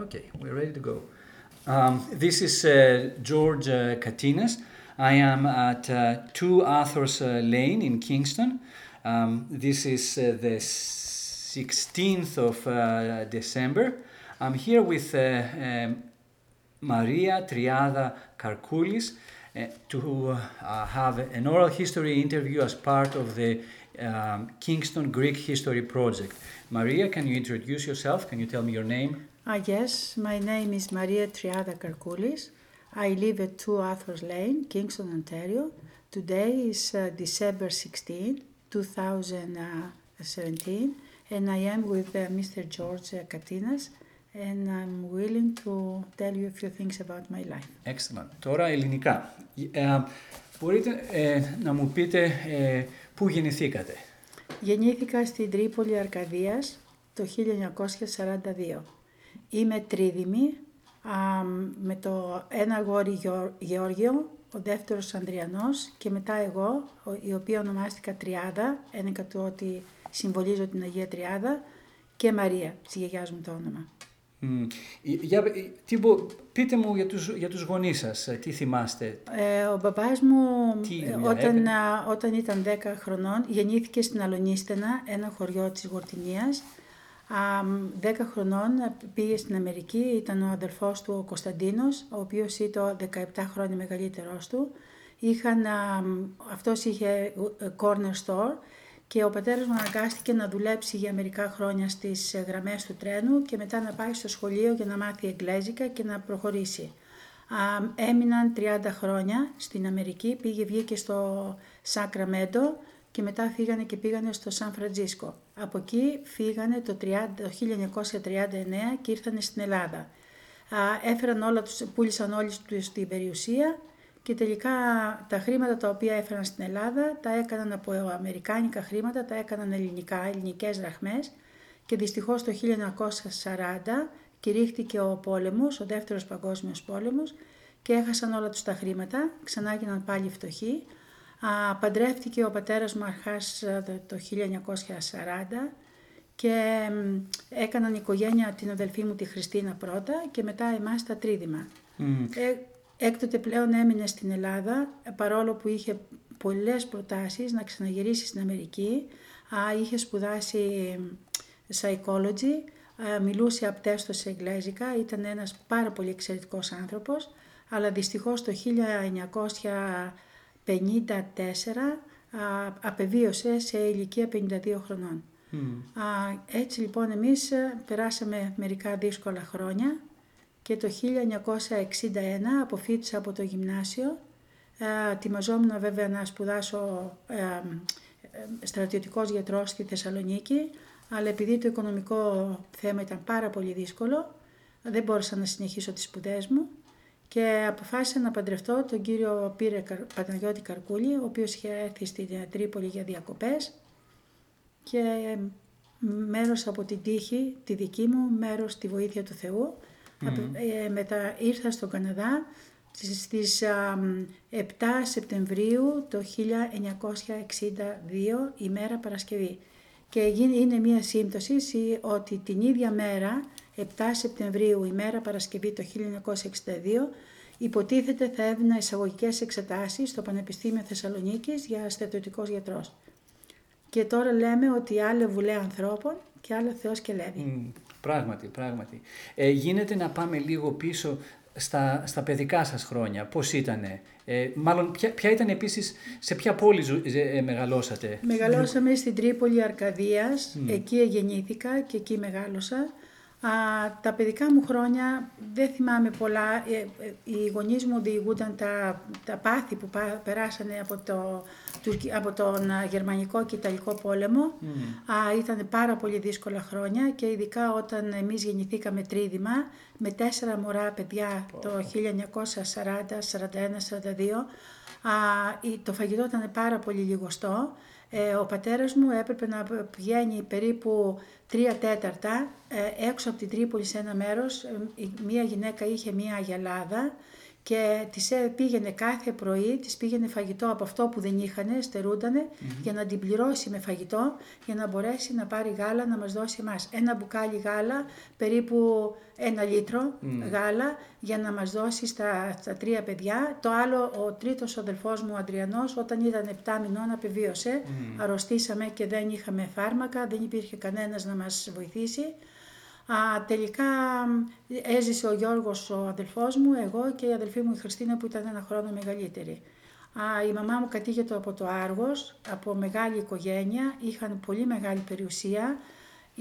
Okay, we're ready to go. Um, this is uh, George uh, Katinas. I am at uh, 2 Arthur's uh, Lane in Kingston. Um, this is uh, the 16th of uh, December. I'm here with um, Maria Triada Karkoulis to have an oral history interview as part of the um, Kingston Greek History Project. Maria, can you introduce yourself? Can you tell me your name? Ah, yes, my name is Maria Triada Karkoulis. I live at 2 Arthur's Lane, Kingston, Ontario. Today is uh, December 16, 2017, and I am with uh, Mr. George uh, Katinas, and I'm willing to tell you a few things about my life. Excellent. Τώρα ελληνικά. Ε, μπορείτε ε, να μου πείτε ε, πού γεννηθήκατε; Γεννήθηκα στην Τρίπολη Αρκαδίας το 1942. Είμαι τρίδημη α, με το ένα αγόρι Γεω- Γεώργιο, ο δεύτερος Ανδριανός και μετά εγώ, ο- η οποία ονομάστηκα Τριάδα, ένα κατ' ότι συμβολίζω την Αγία Τριάδα και Μαρία, της γιαγιάς μου το όνομα. Μμ. Ε, Για, ε, τι μπο- πείτε μου για τους, για τους γονείς σας, ε, τι θυμάστε; Ε, ο μπαμπάς μου Τι ε, δουλειά όταν, έκανε; α, όταν ήταν 10 χρονών γεννήθηκε στην Αλονίστενα, ένα χωριό της Γορτινίας. Α, μ, 10 χρονών α, πήγε στην Αμερική, ήταν ο αδελφός του ο Κωνσταντίνος, ο οποίος ήταν 17 χρόνια μεγαλύτερος του. Είχαν, α, μ, αυτός είχε ε, corner store και ο πατέρας μου αναγκάστηκε να δουλέψει για μερικά χρόνια στις ε, γραμμές του τρένου και μετά να πάει στο σχολείο για να μάθει εγγλέζικα και να προχωρήσει. Α, έμειναν 30 χρόνια στην Αμερική, πήγε, βγήκε στο Σάκραμέντο και μετά φύγανε και πήγανε στο Σαν Φραντζίσκο. Από εκεί φύγανε το, 30, το 1939 και ήρθανε στην Ελλάδα. Α, έφεραν όλα τους, πούλησαν όλοι τους την περιουσία και τελικά τα χρήματα τα οποία έφεραν στην Ελλάδα τα έκαναν από αμερικάνικα χρήματα, τα έκαναν ελληνικά, ελληνικές δραχμές και δυστυχώς το 1940 κηρύχθηκε ο πόλεμος, ο δεύτερος παγκόσμιος πόλεμος και έχασαν όλα τους τα χρήματα, ξανά έγιναν πάλι φτωχοί. Α, παντρεύτηκε ο πατέρας μου αρχάς α, το 1940 και μ, έκαναν οικογένεια την αδελφή μου τη Χριστίνα πρώτα και μετά εμάς τα τρίδημα. Μμ. Ε, έκτοτε πλέον έμεινε στην Ελλάδα παρόλο που είχε πολλές προτάσεις να ξαναγυρίσει στην Αμερική. Α, είχε σπουδάσει psychology, α, μιλούσε απτέστος σε εγγλέζικα, ήταν ένας πάρα πολύ εξαιρετικός άνθρωπος, αλλά δυστυχώς το 1954 α, απεβίωσε σε ηλικία 52 χρονών. Μμ. Α, έτσι λοιπόν εμείς ε, περάσαμε μερικά δύσκολα χρόνια και το 1961 αποφύτησα από το γυμνάσιο. Ε, ετοιμαζόμουν βέβαια να σπουδάσω ε, ε, στρατιωτικός γιατρός στη Θεσσαλονίκη, αλλά επειδή το οικονομικό θέμα ήταν πάρα πολύ δύσκολο, δεν μπόρεσα να συνεχίσω τις σπουδές μου και αποφάσισα να παντρευτώ τον κύριο Πύρε Καρ- Παναγιώτη Καρκούλη, ο οποίος είχε έρθει στην Τρίπολη για διακοπές και μέρος από την τύχη, τη δική μου, μέρος τη βοήθεια του Θεού. Απε- ε, μετά ήρθα στον Καναδά στις- στις α, μ, 7 Σεπτεμβρίου το 1962, ημέρα Παρασκευή. Και γίνει- είναι μία σύμπτωση σι- ότι την ίδια μέρα, 7 Σεπτεμβρίου, ημέρα Παρασκευή το 1962, υποτίθεται θα έδινα εισαγωγικές εξετάσεις στο Πανεπιστήμιο Θεσσαλονίκης για στρατιωτικός γιατρός. Και τώρα λέμε ότι άλλο βουλέ ανθρώπων και άλλο Θεός και Λέβη. Μμ. Πράγματι, πράγματι. Ε, γίνεται να πάμε λίγο πίσω στα, στα παιδικά σας χρόνια. Πώς ήτανε. Ε, μάλλον, ποια, ποια ήταν επίσης, σε ποια πόλη ζου, ε, ε, μεγαλώσατε; Μεγαλώσαμε στην Τρίπολη Αρκαδίας, εκεί γεννήθηκα και εκεί μεγάλωσα. Α, τα παιδικά μου χρόνια δεν θυμάμαι πολλά. Ε, ε, οι γονείς μου διηγούνταν τα, τα πάθη που πα- περάσανε από, το, τουρκι- από τον α, Γερμανικό και Ιταλικό πόλεμο. Α, ήταν πάρα πολύ δύσκολα χρόνια και ειδικά όταν εμείς γεννηθήκαμε τρίδημα με τέσσερα μωρά παιδιά το 1940, 41, 42. Α, η- το φαγητό ήταν πάρα πολύ λιγοστό. Ε, ο πατέρας μου έπρεπε να πηγαίνει περίπου τρία τέταρτα ε, έξω από την Τρίπολη σε ένα μέρος. Ε, η- μία γυναίκα είχε μία αγελάδα και τις ε, πήγαινε κάθε πρωί, τις πήγαινε φαγητό από αυτό που δεν είχαν, στερουντανε για να την πληρώσει με φαγητό, για να μπορέσει να πάρει γάλα να μας δώσει εμάς. Ένα μπουκάλι γάλα, περίπου ένα λίτρο γάλα, για να μας δώσει στα, στα τρία παιδιά. Το άλλο, ο τρίτος αδελφός μου, ο Αντριανός, όταν ήταν 7 μηνών απεβίωσε, αρρωστήσαμε και δεν είχαμε φάρμακα, δεν υπήρχε κανένας να μας βοηθήσει. Α, τελικά έζησε ο Γιώργος ο αδελφός μου, εγώ και η αδελφή μου η Χριστίνα που ήταν ένα χρόνο μεγαλύτερη. Α, η μαμά μου κατήγεται από το Άργος, από μεγάλη οικογένεια, είχαν πολύ μεγάλη περιουσία,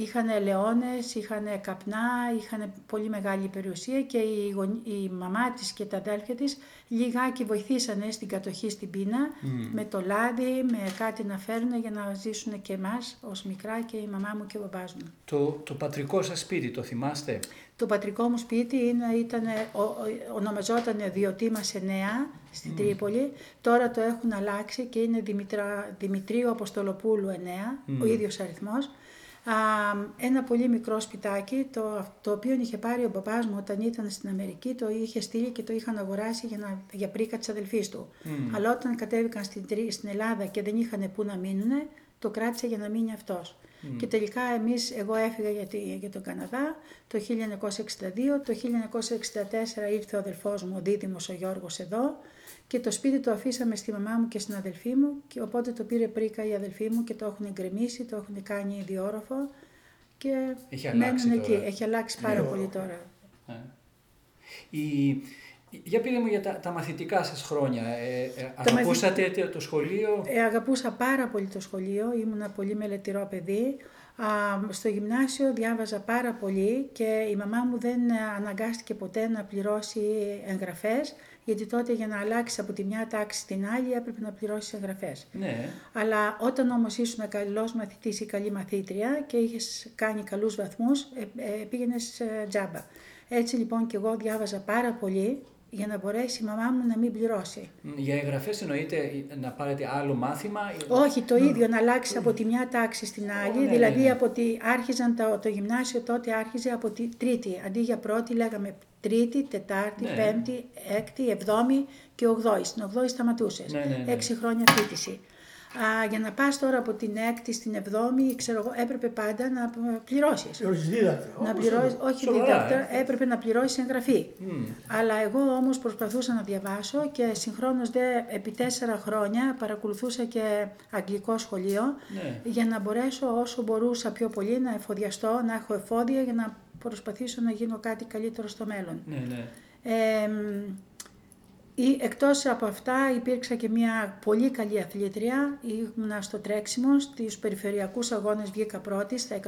είχαν ελαιώνες, είχαν καπνά, είχαν πολύ μεγάλη περιουσία και η, η μαμά της και τα αδέλφια της λιγάκι βοηθήσανε στην κατοχή στην πείνα με το λάδι, με κάτι να φέρουν για να ζήσουν και εμάς ως μικρά και η μαμά μου και ο μπαμπάς μου. Το, το πατρικό σας σπίτι το θυμάστε; Το πατρικό μου σπίτι είναι, ήταν, ο, ο, ονομαζόταν Διωτήμα Εννέα στην Τρίπολη. Τώρα το έχουν αλλάξει και είναι Δημητρα, Δημητρίου Αποστολοπούλου 9, ο ίδιος αριθμός. Α, ένα πολύ μικρό σπιτάκι, το, το οποίο είχε πάρει ο παπάς μου όταν ήταν στην Αμερική, το είχε στείλει και το είχαν αγοράσει για, να, για πρίκα της αδελφής του. Αλλά όταν κατέβηκαν στην, στην Ελλάδα και δεν είχαν πού να μείνουν, το κράτησε για να μείνει αυτός. Και τελικά εμείς, εγώ έφυγα για, για τον Καναδά το 1962, το 1964 ήρθε ο αδελφός μου, ο δίδυμος ο Γιώργος εδώ και το σπίτι το αφήσαμε στη μαμά μου και στην αδελφή μου και οπότε το πήρε πρίκα η αδελφή μου και το έχουν γκρεμίσει, το έχουν κάνει διόροφο και Έχει μένουν εκεί. τώρα. Έχει αλλάξει πάρα πολύ τώρα. Ε. Η... Για πείτε μου για τα, τα μαθητικά σας χρόνια. Ε, ε, αγαπούσατε το, το σχολείο; Ε, αγαπούσα πάρα πολύ το σχολείο, ήμουνα πολύ μελετηρό παιδί. Α, στο γυμνάσιο διάβαζα πάρα πολύ και η μαμά μου δεν αναγκάστηκε ποτέ να πληρώσει εγγραφές γιατί τότε για να αλλάξει από τη μια τάξη στην άλλη έπρεπε να πληρώσεις εγγραφές. Ναι. Αλλά όταν όμως ήσουν καλός μαθητής ή καλή μαθήτρια και είχες κάνει καλούς βαθμούς, ε, ε, πήγαινες τζάμπα. Έτσι λοιπόν και εγώ διάβαζα πάρα πολύ για να μπορέσει η μαμά μου να μην πληρώσει. Για εγγραφές εννοείται να πάρετε άλλο μάθημα. Όχι, το ίδιο, να αλλάξει από τη μια τάξη στην άλλη. ναι, δηλαδή, ναι, ναι. από τη, άρχιζαν το, το γυμνάσιο τότε άρχιζε από τη τρίτη. Αντί για πρώτη, λέγαμε τρίτη, τετάρτη, Ναι. πέμπτη, έκτη, εβδόμη και ογδόη. Στην ογδόη σταματούσες. Ναι, ναι, ναι. Έξι χρόνια φίτηση. Α, για να πας τώρα από την έκτη στην εβδόμη, ξέρω εγώ, έπρεπε πάντα να πληρώσεις. Όχι δίδακτρα. Να όπως πληρώσεις, είναι. όχι Σοβαρά, δίδακτρα, ε. έπρεπε να πληρώσεις εγγραφή. Μμ. Αλλά εγώ όμως προσπαθούσα να διαβάσω και συγχρόνως δε επί τέσσερα χρόνια παρακολουθούσα και αγγλικό σχολείο Ναι. για να μπορέσω όσο μπορούσα πιο πολύ να εφοδιαστώ, να έχω εφόδια για να προσπαθήσω να γίνω κάτι καλύτερο στο μέλλον. Ναι, ναι. Ε, μ, ή- εκτός από αυτά υπήρξα και μια πολύ καλή αθλήτρια, ήμουνα στο τρέξιμο, στους περιφερειακούς αγώνες βγήκα πρώτη στα 100